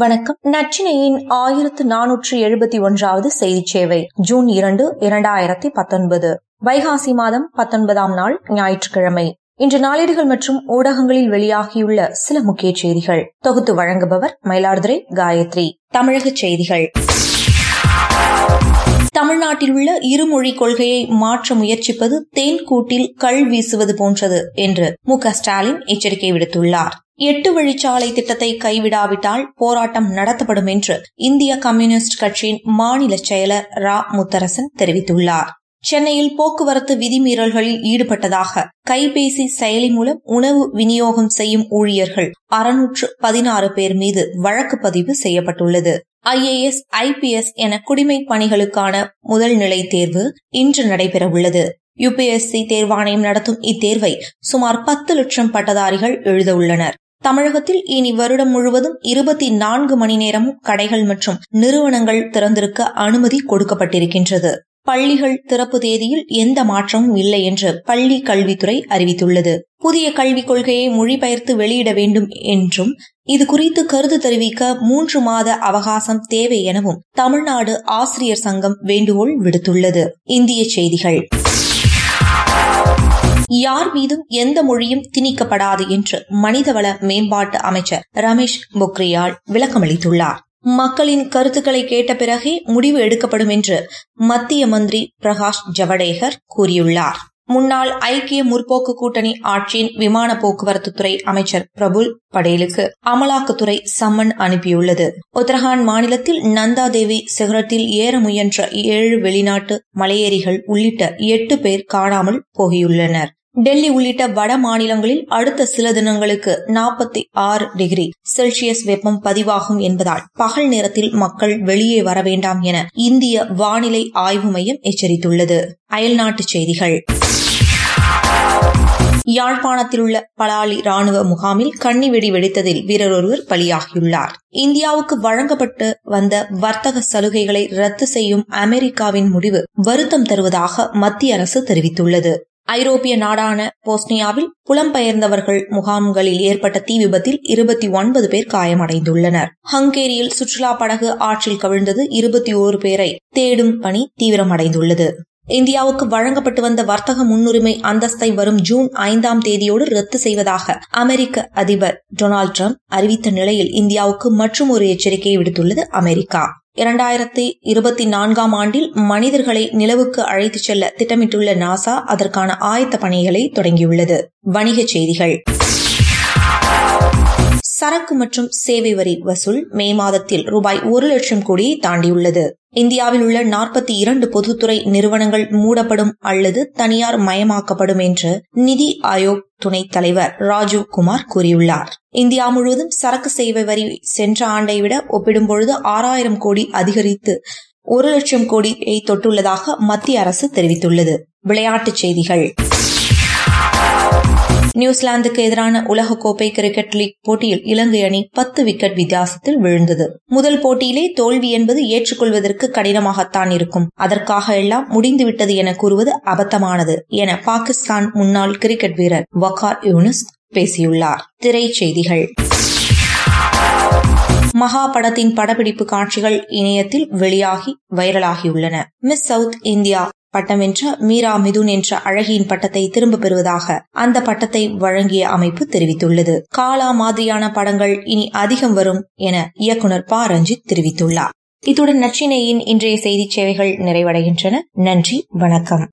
வணக்கம். நச்சினையின் ஆயிரத்து நானூற்றி எழுபத்தி ஒன்றாவது செய்தி சேவை ஜூன் இரண்டு இரண்டாயிரத்தி பத்தொன்பது. வைகாசி மாதம் பத்தொன்பதாம் நாள் ஞாயிற்றுக்கிழமை. இன்று நாளேடுகள் மற்றும் ஊடகங்களில் வெளியாகியுள்ள சில முக்கிய செய்திகள். தொகுத்து வழங்குபவர் மயிலாடுதுறை காயத்ரி. தமிழக செய்திகள். தமிழ்நாட்டில் உள்ள இருமொழி கொள்கையை மாற்ற முயற்சிப்பது தேன்கூட்டில் கள் வீசுவது போன்றது என்று மு ஸ்டாலின் எச்சரிக்கை விடுத்துள்ளார். எட்டு வழிச்சாலை திட்டத்தை கைவிடாவிட்டால் போராட்டம் நடத்தப்படும் என்று இந்திய கம்யூனிஸ்ட் கட்சியின் மாநில செயலர் ரா. முத்தரசன் தெரிவித்துள்ளார். சென்னையில் போக்குவரத்து விதிமீறல்களில் ஈடுபட்டதாக கைபேசி செயலி மூலம் உணவு விநியோகம் செய்யும் ஊழியர்கள் அறுநூற்று பதினாறு பேர் மீது வழக்கு பதிவு செய்யப்பட்டுள்ளது. ஐஏஎஸ் ஐபிஎஸ் என குடிமை பணிகளுக்கான முதல் நிலை தேர்வு இன்று நடைபெறவுள்ளது. யுபிஎஸ்சி தேர்வாணையம் நடத்தும் இத்தேர்வை சுமார் பத்து லட்சம் பட்டதாரிகள் எழுத உள்ளனர். தமிழகத்தில் இனி வருடம் முழுவதும் இருபத்தி நான்கு மணி நேரமும் கடைகள் மற்றும் நிறுவனங்கள் திறந்திருக்க அனுமதி கொடுக்கப்பட்டிருக்கின்றது. பள்ளிகள் திறப்பு தேதியில் எந்த மாற்றமும் இல்லை என்று பள்ளி கல்வித்துறை அறிவித்துள்ளது. புதிய கல்விக் கொள்கையை மொழிபெயர்த்து வெளியிட வேண்டும் என்றும் இது குறித்து கருத்து தெரிவிக்க மூன்று மாத அவகாசம் தேவை எனவும் தமிழ்நாடு ஆசிரியர் சங்கம் வேண்டுகோள் விடுத்துள்ளது. இந்திய செய்திகள். யார் மீதும் எந்த மொழியும் திணிக்கப்படாது என்று மனிதவள மேம்பாட்டு அமைச்சர் ரமேஷ் பொக்ரியால் விளக்கமளித்துள்ளார். மக்களின் கருத்துக்களை கேட்ட பிறகே முடிவு எடுக்கப்படும் என்று மத்திய மந்திரி பிரகாஷ் ஜவடேகர் கூறியுள்ளார். முன்னாள் ஐக்கிய முற்போக்கு கூட்டணி ஆட்சியின் விமான போக்குவரத்து துறை அமைச்சர் பிரபுல் படேலுக்கு அமலாக்கத்துறை சம்மன் அனுப்பியுள்ளது. உத்தரகாண்ட் மாநிலத்தில் நந்தா தேவி சிகரத்தில் ஏற முயன்ற ஏழு வெளிநாட்டு மலையேறிகள் உள்ளிட்ட எட்டு பேர் காணாமல் போகியுள்ளனர். டெல்லி உள்ளிட்ட வட மாநிலங்களில் அடுத்த சில தினங்களுக்கு நாற்பத்தி ஆறு டிகிரி செல்சியஸ் வெப்பம் பதிவாகும் என்பதால் பகல் நேரத்தில் மக்கள் வெளியே வர வேண்டாம் என இந்திய வானிலை ஆய்வு மையம் எச்சரித்துள்ளது. அயல்நாட்டுச் செய்திகள். யாழ்ப்பாணத்தில் உள்ள பலாலி ராணுவ முகாமில் வெடி வெடித்ததில் வீரர் ஒருவர் பலியாகியுள்ளார். இந்தியாவுக்கு வழங்கப்பட்டு வந்த வர்த்தக சலுகைகளை ரத்து செய்யும் அமெரிக்காவின் முடிவு வருத்தம் தருவதாக மத்திய அரசு தெரிவித்துள்ளது. ஐரோப்பிய நாடான போஸ்னியாவில் புலம்பெயர்ந்தவர்கள் முகாம்களில் ஏற்பட்ட தீ விபத்தில் இருபத்தி ஒன்பது பேர் காயமடைந்துள்ளனர். ஹங்கேரியில் சுற்றுலா படகு ஆற்றில் கவிழ்ந்தது இருபத்தி ஓரு பேரை தேடும் பணி தீவிரமடைந்துள்ளது. இந்தியாவுக்கு வழங்கப்பட்டு வந்த வர்த்தக முன்னுரிமை அந்தஸ்தை வரும் ஜூன் ஐந்தாம் தேதியோடு ரத்து செய்வதாக அமெரிக்க அதிபர் டொனால்டு டிரம்ப் அறிவித்த நிலையில் இந்தியாவுக்கு மற்றும் ஒரு எச்சரிக்கையை விடுத்துள்ளது அமெரிக்கா. இரண்டாயிரத்தி இருபத்தி நான்காம் ஆண்டில் மனிதர்களை நிலவுக்கு அழைத்துச் செல்ல திட்டமிட்டுள்ள நாசா அதற்கான ஆயத்த பணிகளை தொடங்கியுள்ளது. வணிகச் செய்திகள். சரக்கு மற்றும் சேவை வரி வசூல் மே மாதத்தில் ரூபாய் ஒரு லட்சம் கோடியை தாண்டியுள்ளது. இந்தியாவில் உள்ள நாற்பத்தி இரண்டு பொதுத்துறை நிறுவனங்கள் மூடப்படும் அல்லது தனியார் மயமாக்கப்படும் என்று நிதி ஆயோக் துணைத் தலைவர் ராஜீவ் குமார் கூறியுள்ளார். இந்தியா முழுவதும் சரக்கு சேவை வரி சென்ற ஆண்டை விட ஒப்பிடும்பொழுது ஆறாயிரம் கோடி அதிகரித்து ஒரு லட்சம் கோடியை தொட்டுள்ளதாக மத்திய அரசு தெரிவித்துள்ளது. விளையாட்டுச் செய்திகள். நியூசிலாந்துக்கு எதிரான உலகக்கோப்பை கிரிக்கெட் லீக் போட்டியில் இலங்கை அணி பத்து விக்கெட் வித்தியாசத்தில் விழுந்தது. முதல் போட்டியிலே தோல்வி என்பது ஏற்றுக்கொள்வதற்கு கடினமாகத்தான் இருக்கும். அதற்காக எல்லாம் முடிந்துவிட்டது என கூறுவது அபத்தமானது என பாகிஸ்தான் முன்னாள் கிரிக்கெட் வீரர் வகார் யூனிஸ் பேசியுள்ளார். திரைச்செய்திகள். மகா படத்தின் படப்பிடிப்பு காட்சிகள் இணையத்தில் வெளியாகி வைரலாகியுள்ளன. மிஸ் சவுத் இந்தியா பட்டம் வென்ற மீரா மிதுன் என்ற அழகியின் பட்டத்தை திரும்ப பெறுவதாக அந்த பட்டத்தை வழங்கிய அமைப்பு தெரிவித்துள்ளது. காலா மாதிரியான படங்கள் இனி அதிகம் வரும் என இயக்குநர் ப. ரஞ்சித் தெரிவித்துள்ளார். இத்துடன் நச்சினையின் இன்றைய செய்தி சேவைகள் நிறைவடைகின்றன. நன்றி வணக்கம்.